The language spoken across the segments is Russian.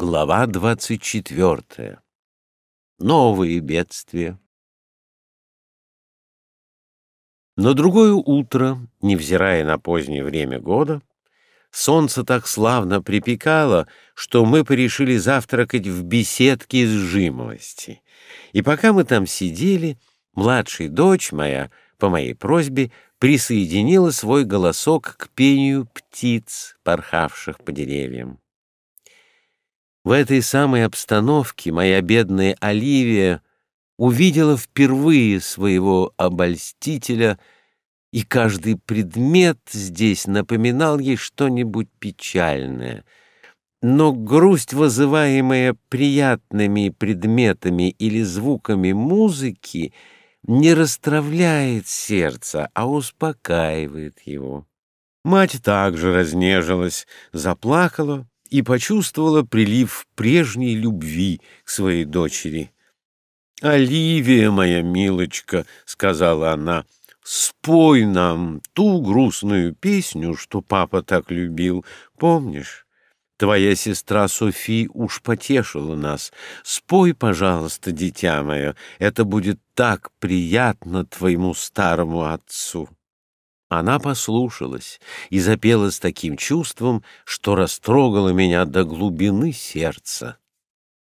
Глава двадцать четвертая. Новые бедствия. На другое утро, невзирая на позднее время года, солнце так славно припекало, что мы порешили завтракать в беседке из жимолости. И пока мы там сидели, младшая дочь моя, по моей просьбе, присоединила свой голосок к пению птиц, порхавших по деревьям. В этой самой обстановке моя бедная Оливия увидела впервые своего обольстителя, и каждый предмет здесь напоминал ей что-нибудь печальное. Но грусть, вызываемая приятными предметами или звуками музыки, не расстравляет сердце, а успокаивает его. Мать также разнежилась, заплакала, и почувствовала прилив прежней любви к своей дочери. «Оливия, моя милочка», — сказала она, — «спой нам ту грустную песню, что папа так любил, помнишь?» Твоя сестра Софи уж потешила нас. Спой, пожалуйста, дитя мое, это будет так приятно твоему старому отцу. Она послушалась и запела с таким чувством, что растрогала меня до глубины сердца.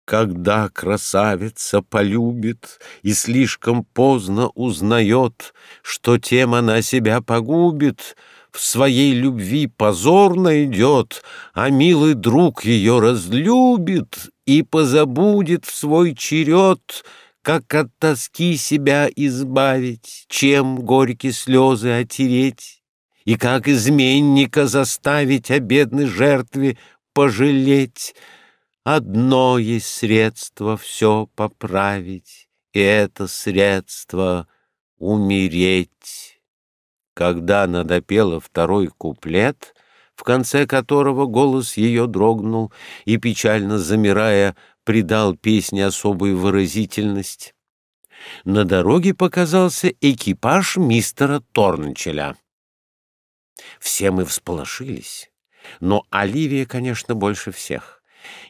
Когда красавица полюбит и слишком поздно узнает, что тем она себя погубит, в своей любви позор найдет, а милый друг ее разлюбит и позабудет в свой черед — как от тоски себя избавить, чем горькие слезы отереть, и как изменника заставить о бедной жертве пожалеть. Одно есть средство все поправить, и это средство — умереть. Когда она второй куплет, в конце которого голос ее дрогнул, и, печально замирая, придал песне особую выразительность. На дороге показался экипаж мистера Торнчеля. Все мы всполошились, но Оливия, конечно, больше всех.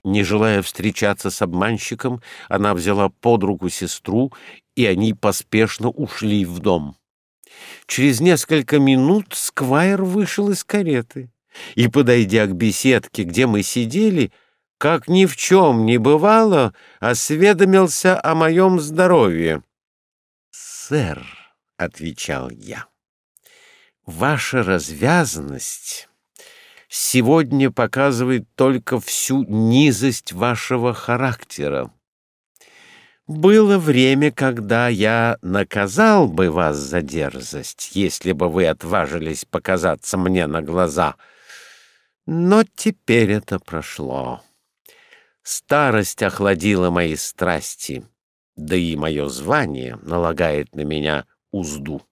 Не желая встречаться с обманщиком, она взяла под руку сестру, и они поспешно ушли в дом. Через несколько минут Сквайр вышел из кареты и, подойдя к беседке, где мы сидели, — как ни в чем не бывало, осведомился о моем здоровье. «Сэр», — отвечал я, — «ваша развязанность сегодня показывает только всю низость вашего характера. Было время, когда я наказал бы вас за дерзость, если бы вы отважились показаться мне на глаза, но теперь это прошло». Старость охладила мои страсти, да и мое звание налагает на меня узду.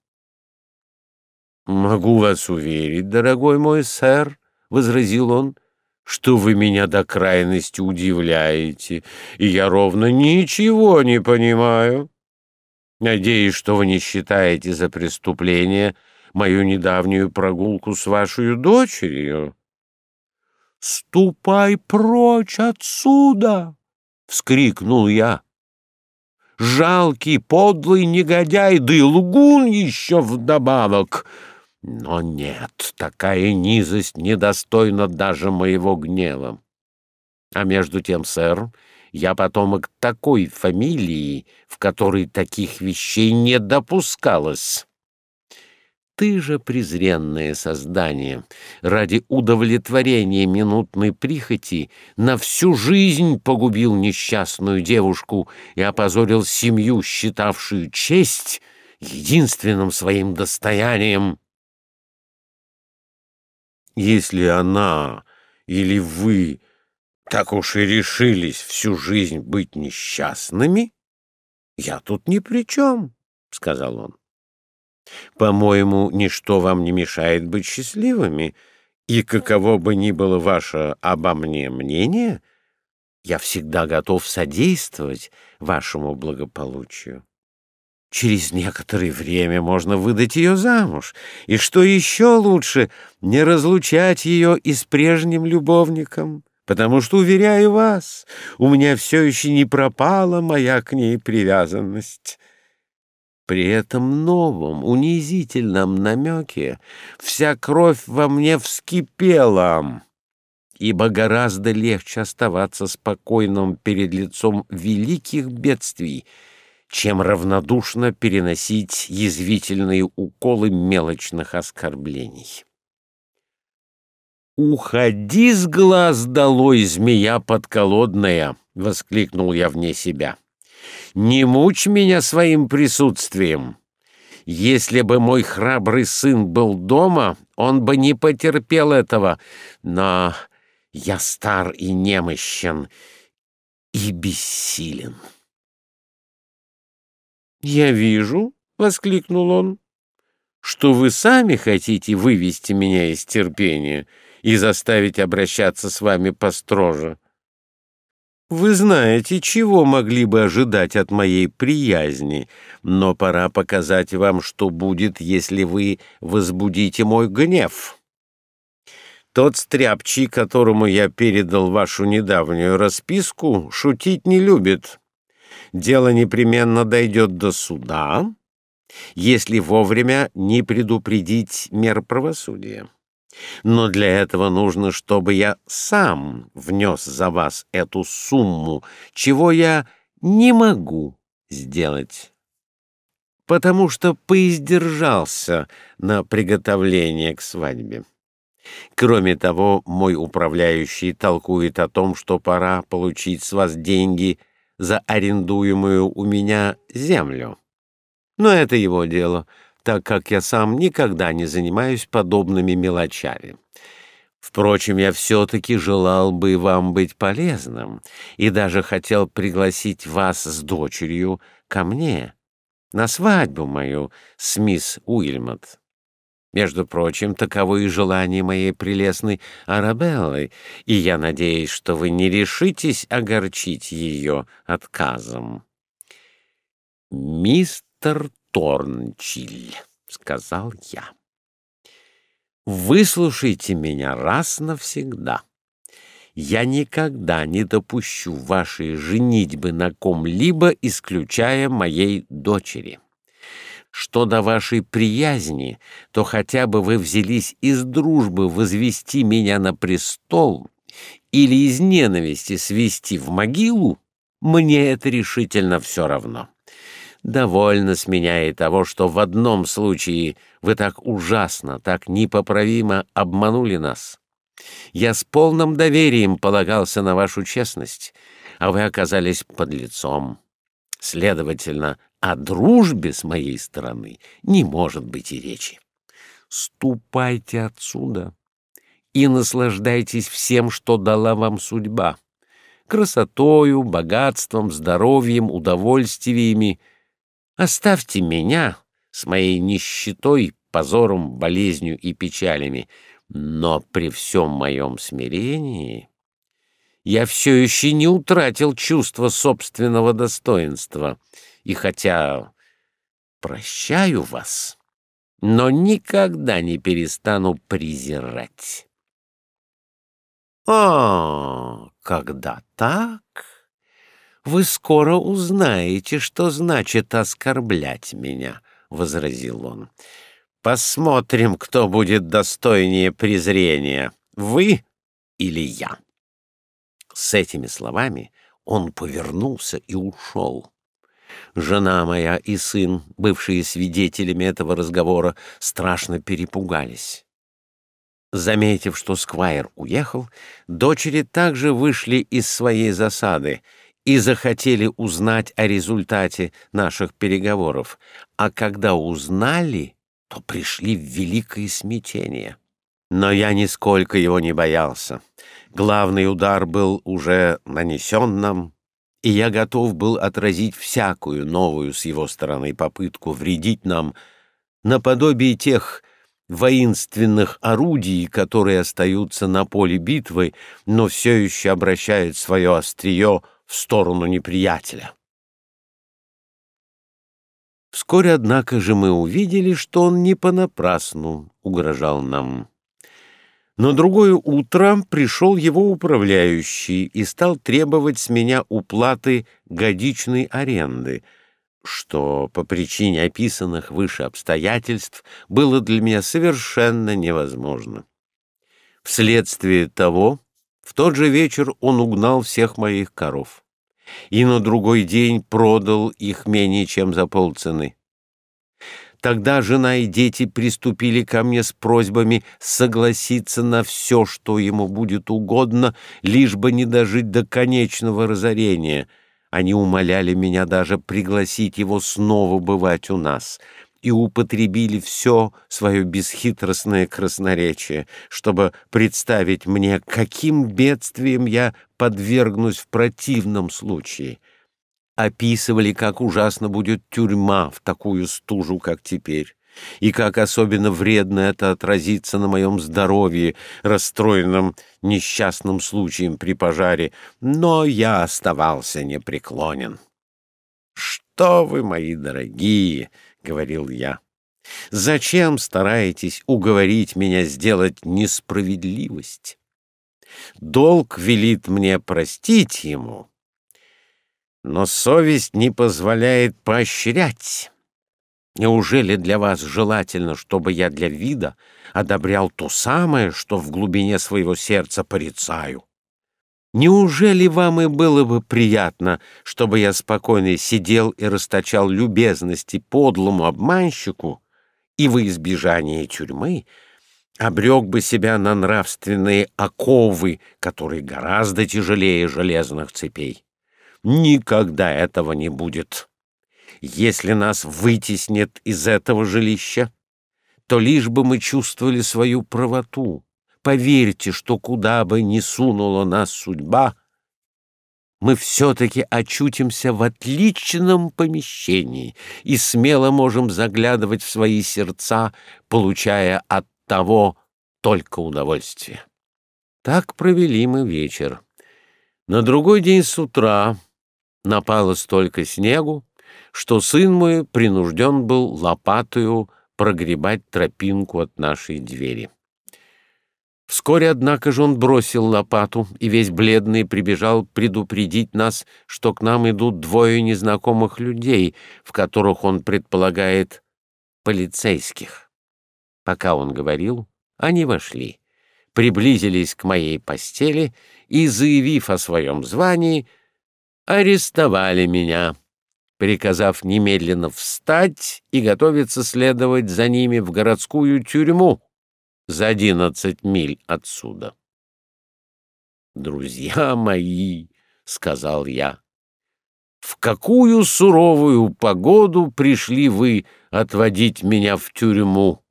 «Могу вас уверить, дорогой мой сэр», — возразил он, — «что вы меня до крайности удивляете, и я ровно ничего не понимаю. Надеюсь, что вы не считаете за преступление мою недавнюю прогулку с вашей дочерью». «Ступай прочь отсюда!» — вскрикнул я. «Жалкий, подлый негодяй, да и лгун еще вдобавок!» Но нет, такая низость недостойна даже моего гнева. А между тем, сэр, я потомок такой фамилии, в которой таких вещей не допускалось. Ты же, презренное создание, ради удовлетворения минутной прихоти на всю жизнь погубил несчастную девушку и опозорил семью, считавшую честь единственным своим достоянием. Если она или вы так уж и решились всю жизнь быть несчастными, я тут ни при чем, — сказал он. По-моему, ничто вам не мешает быть счастливыми, и каково бы ни было ваше обо мне мнение, я всегда готов содействовать вашему благополучию. Через некоторое время можно выдать ее замуж, и что еще лучше, не разлучать ее и с прежним любовником, потому что, уверяю вас, у меня все еще не пропала моя к ней привязанность». При этом новом, унизительном намеке вся кровь во мне вскипела, ибо гораздо легче оставаться спокойным перед лицом великих бедствий, чем равнодушно переносить язвительные уколы мелочных оскорблений. «Уходи с глаз долой, змея подколодная!» — воскликнул я вне себя. Не мучь меня своим присутствием. Если бы мой храбрый сын был дома, он бы не потерпел этого, но я стар и немощен и бессилен. «Я вижу», — воскликнул он, — «что вы сами хотите вывести меня из терпения и заставить обращаться с вами построже. Вы знаете, чего могли бы ожидать от моей приязни, но пора показать вам, что будет, если вы возбудите мой гнев. Тот стряпчий, которому я передал вашу недавнюю расписку, шутить не любит. Дело непременно дойдет до суда, если вовремя не предупредить мер правосудия. Но для этого нужно, чтобы я сам внес за вас эту сумму, чего я не могу сделать, потому что поиздержался на приготовление к свадьбе. Кроме того, мой управляющий толкует о том, что пора получить с вас деньги за арендуемую у меня землю. Но это его дело — так как я сам никогда не занимаюсь подобными мелочами. Впрочем, я все-таки желал бы вам быть полезным и даже хотел пригласить вас с дочерью ко мне на свадьбу мою с мисс Уильмот. Между прочим, таково и желание моей прелестной Арабеллы, и я надеюсь, что вы не решитесь огорчить ее отказом. Мистер Торнчиль, — сказал я. Выслушайте меня раз навсегда. Я никогда не допущу вашей женитьбы на ком-либо, исключая моей дочери. Что до вашей приязни, то хотя бы вы взялись из дружбы возвести меня на престол или из ненависти свести в могилу, мне это решительно все равно. Довольно с меня и того, что в одном случае вы так ужасно, так непоправимо обманули нас. Я с полным доверием полагался на вашу честность, а вы оказались под лицом. Следовательно, о дружбе с моей стороны не может быть и речи. Ступайте отсюда и наслаждайтесь всем, что дала вам судьба. Красотою, богатством, здоровьем, удовольствиями — Оставьте меня с моей нищетой, позором, болезнью и печалями, но при всем моем смирении я все еще не утратил чувство собственного достоинства, и хотя прощаю вас, но никогда не перестану презирать. А, когда так, вы скоро узнаете, что значит оскорблять меня, — возразил он. Посмотрим, кто будет достойнее презрения, вы или я. С этими словами он повернулся и ушел. Жена моя и сын, бывшие свидетелями этого разговора, страшно перепугались. Заметив, что Сквайр уехал, дочери также вышли из своей засады и захотели узнать о результате наших переговоров, а когда узнали, то пришли в великое смятение. Но я нисколько его не боялся. Главный удар был уже нанесен нам, и я готов был отразить всякую новую с его стороны попытку вредить нам наподобие тех воинственных орудий, которые остаются на поле битвы, но все еще обращают свое острие в сторону неприятеля. Вскоре, однако же, мы увидели, что он не понапрасну угрожал нам. На другое утро пришел его управляющий и стал требовать с меня уплаты годичной аренды, что по причине описанных выше обстоятельств было для меня совершенно невозможно. Вследствие того, в тот же вечер он угнал всех моих коров и на другой день продал их менее чем за полцены. Тогда жена и дети приступили ко мне с просьбами согласиться на все, что ему будет угодно, лишь бы не дожить до конечного разорения. Они умоляли меня даже пригласить его снова бывать у нас и употребили все свое бесхитростное красноречие, чтобы представить мне, каким бедствием я подвергнусь в противном случае — описывали, как ужасно будет тюрьма в такую стужу, как теперь, и как особенно вредно это отразится на моем здоровье, расстроенном несчастным случаем при пожаре, но я оставался непреклонен. «Что вы, мои дорогие!» — говорил я. «Зачем стараетесь уговорить меня сделать несправедливость? Долг велит мне простить ему» но совесть не позволяет поощрять. Неужели для вас желательно, чтобы я для вида одобрял то самое, что в глубине своего сердца порицаю? Неужели вам и было бы приятно, чтобы я спокойно сидел и расточал любезности подлому обманщику и во избежание тюрьмы обрек бы себя на нравственные оковы, которые гораздо тяжелее железных цепей? Никогда этого не будет. Если нас вытеснят из этого жилища, то лишь бы мы чувствовали свою правоту. Поверьте, что куда бы ни сунула нас судьба, мы все-таки очутимся в отличном помещении и смело можем заглядывать в свои сердца, получая от того только удовольствие. Так провели мы вечер. На другой день с утра напало столько снегу, что сын мой принужден был лопатою прогребать тропинку от нашей двери. Вскоре, однако же, он бросил лопату и весь бледный прибежал предупредить нас, что к нам идут двое незнакомых людей, в которых он предполагает полицейских. Пока он говорил, они вошли, приблизились к моей постели и, заявив о своем звании, арестовали меня, приказав немедленно встать и готовиться следовать за ними в городскую тюрьму за одиннадцать миль отсюда. «Друзья мои», — сказал я, — «в какую суровую погоду пришли вы отводить меня в тюрьму?»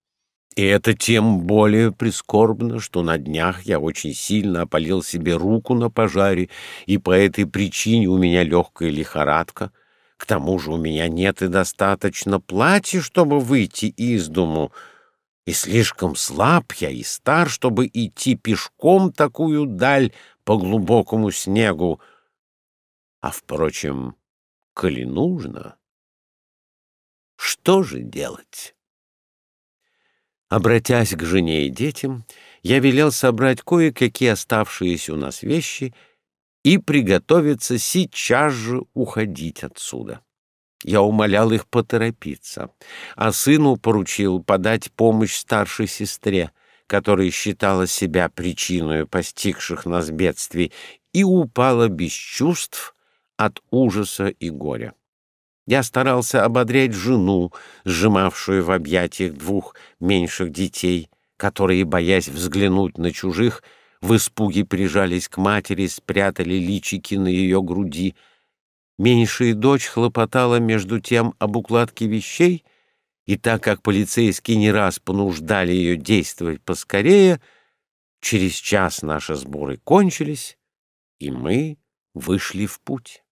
И это тем более прискорбно, что на днях я очень сильно опалил себе руку на пожаре, и по этой причине у меня легкая лихорадка. К тому же у меня нет и достаточно платья, чтобы выйти из дому, и слишком слаб я и стар, чтобы идти пешком такую даль по глубокому снегу. А, впрочем, коли нужно, что же делать? Обратясь к жене и детям, я велел собрать кое-какие оставшиеся у нас вещи и приготовиться сейчас же уходить отсюда. Я умолял их поторопиться, а сыну поручил подать помощь старшей сестре, которая считала себя причиной постигших нас бедствий и упала без чувств от ужаса и горя. Я старался ободрять жену, сжимавшую в объятиях двух меньших детей, которые, боясь взглянуть на чужих, в испуге прижались к матери, спрятали личики на ее груди. Меньшая дочь хлопотала между тем об укладке вещей, и так как полицейские не раз понуждали ее действовать поскорее, через час наши сборы кончились, и мы вышли в путь.